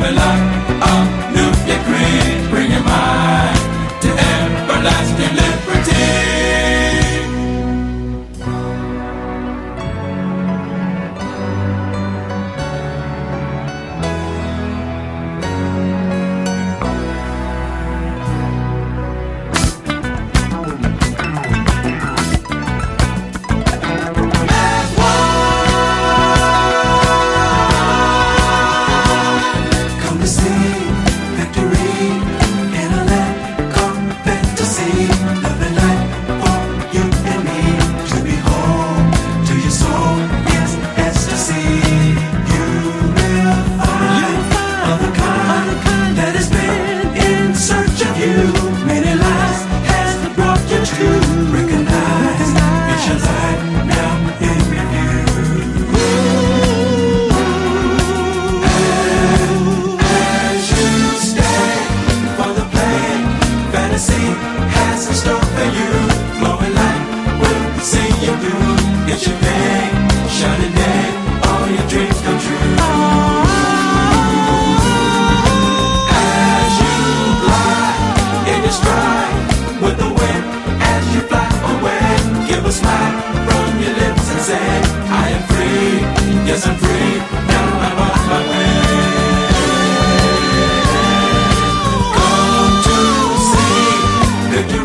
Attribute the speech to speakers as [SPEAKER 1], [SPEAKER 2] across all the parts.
[SPEAKER 1] love it alive.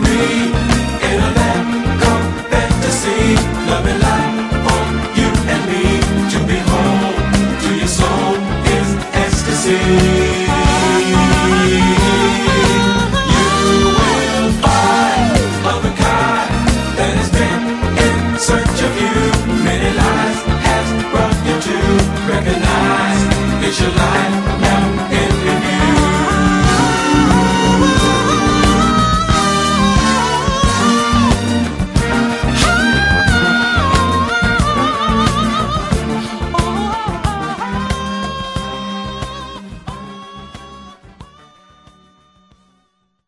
[SPEAKER 1] victory.